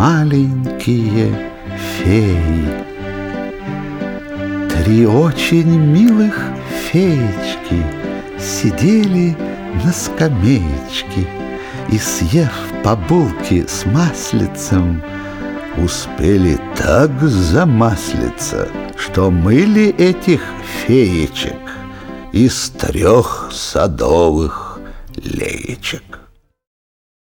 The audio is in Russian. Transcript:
маленькие феи. Три очень милых феечки сидели на скамеечке и, съев по булке с маслицем, успели так замаслиться, что мыли этих феечек из трех садовых леечек.